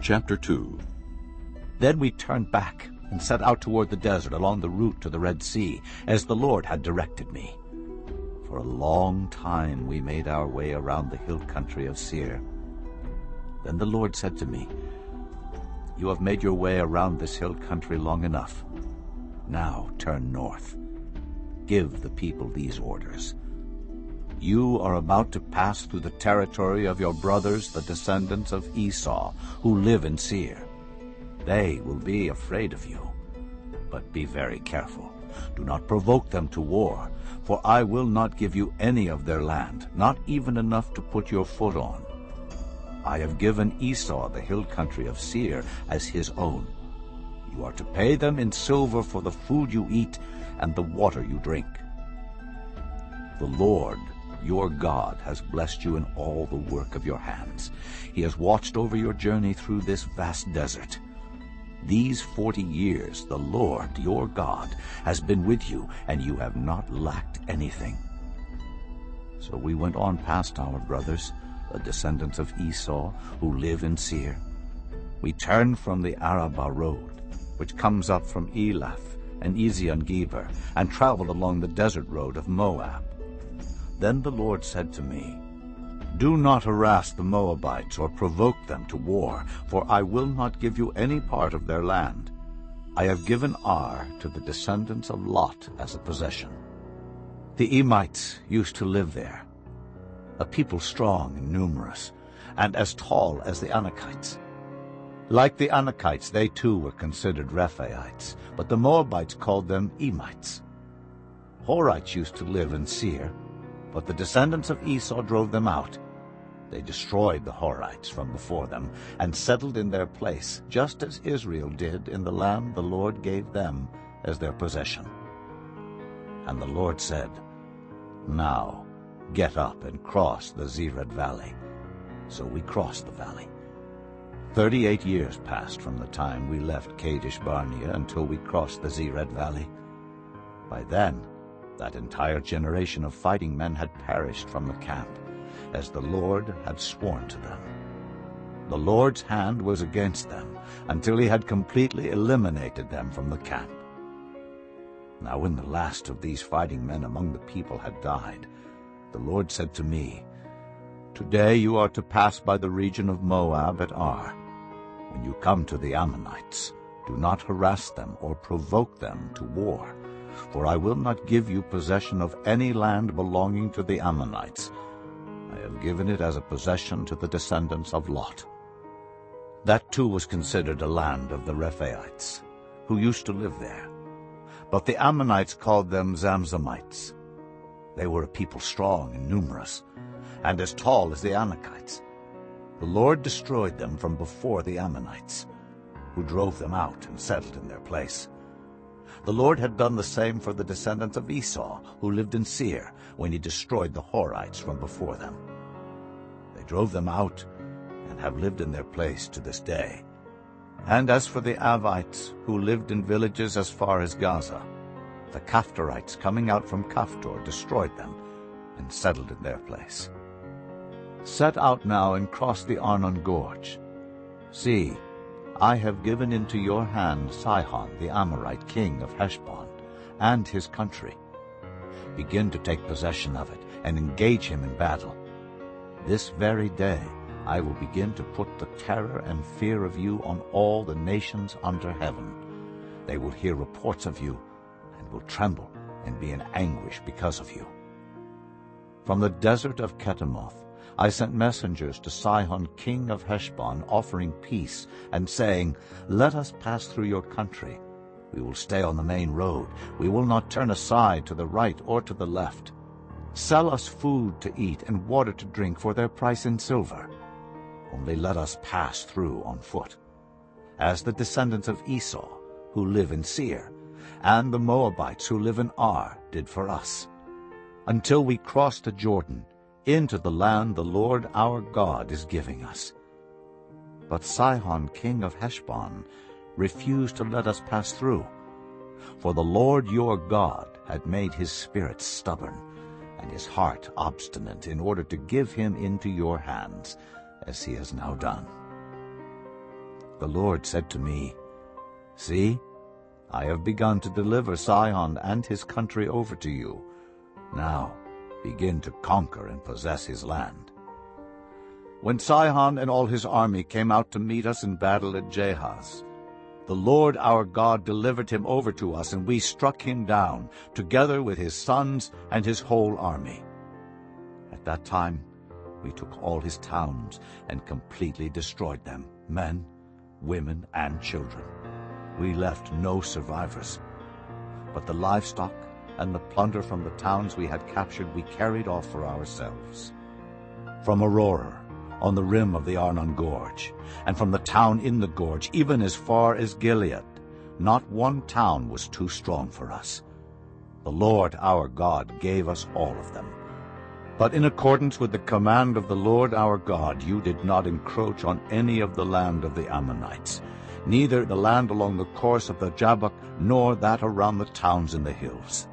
Chapter 2 Then we turned back and set out toward the desert along the route to the Red Sea, as the Lord had directed me. For a long time we made our way around the hill country of Seir. Then the Lord said to me, You have made your way around this hill country long enough. Now turn north. Give the people these orders. You are about to pass through the territory of your brothers, the descendants of Esau, who live in Seir. They will be afraid of you. But be very careful. Do not provoke them to war, for I will not give you any of their land, not even enough to put your foot on. I have given Esau the hill country of Seir as his own. You are to pay them in silver for the food you eat and the water you drink. The Lord your God has blessed you in all the work of your hands. He has watched over your journey through this vast desert. These forty years the Lord your God has been with you, and you have not lacked anything. So we went on past our brothers, the descendants of Esau, who live in Seir. We turned from the Arabah road, which comes up from Elath and Ezion-Geber, and traveled along the desert road of Moab. Then the Lord said to me, Do not harass the Moabites or provoke them to war, for I will not give you any part of their land. I have given Ar to the descendants of Lot as a possession. The Emites used to live there, a people strong and numerous, and as tall as the Anakites. Like the Anakites, they too were considered Rephaites, but the Moabites called them Emites. Horites used to live in Seir, but the descendants of Esau drove them out. They destroyed the Horites from before them and settled in their place, just as Israel did in the land the Lord gave them as their possession. And the Lord said, Now get up and cross the Zered valley. So we crossed the valley. Thirty-eight years passed from the time we left Kadesh Barnea until we crossed the Zered valley. By then that entire generation of fighting men had perished from the camp, as the Lord had sworn to them. The Lord's hand was against them until he had completely eliminated them from the camp. Now when the last of these fighting men among the people had died, the Lord said to me, Today you are to pass by the region of Moab at Ar. When you come to the Ammonites, do not harass them or provoke them to war, for I will not give you possession of any land belonging to the Ammonites. I have given it as a possession to the descendants of Lot. That too was considered a land of the Rephaites, who used to live there. But the Ammonites called them Zamzummites. They were a people strong and numerous, and as tall as the Anakites. The Lord destroyed them from before the Ammonites, who drove them out and settled in their place. The Lord had done the same for the descendants of Esau, who lived in Seir, when he destroyed the Horites from before them. They drove them out and have lived in their place to this day. And as for the Avites, who lived in villages as far as Gaza, the Caphtorites coming out from Caphtor destroyed them and settled in their place. Set out now and cross the Arnon Gorge. See, I have given into your hand Sihon the Amorite king of Heshbon and his country. Begin to take possession of it and engage him in battle. This very day I will begin to put the terror and fear of you on all the nations under heaven. They will hear reports of you and will tremble and be in anguish because of you. From the desert of Kedemoth I sent messengers to Sihon king of Heshbon, offering peace, and saying, Let us pass through your country. We will stay on the main road. We will not turn aside to the right or to the left. Sell us food to eat and water to drink for their price in silver. Only let us pass through on foot. As the descendants of Esau, who live in Seir, and the Moabites who live in Ar did for us, until we cross the Jordan into the land the Lord our God is giving us. But Sihon king of Heshbon refused to let us pass through. For the Lord your God had made his spirit stubborn and his heart obstinate in order to give him into your hands, as he has now done. the Lord said to me, See, I have begun to deliver Sihon and his country over to you. Now begin to conquer and possess his land. When Sihon and all his army came out to meet us in battle at Jahaz, the Lord our God delivered him over to us, and we struck him down, together with his sons and his whole army. At that time we took all his towns and completely destroyed them, men, women, and children. We left no survivors. But the livestock and the plunder from the towns we had captured we carried off for ourselves. From Aroer, on the rim of the Arnon Gorge, and from the town in the gorge, even as far as Gilead, not one town was too strong for us. The Lord our God gave us all of them. But in accordance with the command of the Lord our God, you did not encroach on any of the land of the Ammonites, neither the land along the course of the Jabbok, nor that around the towns in the hills.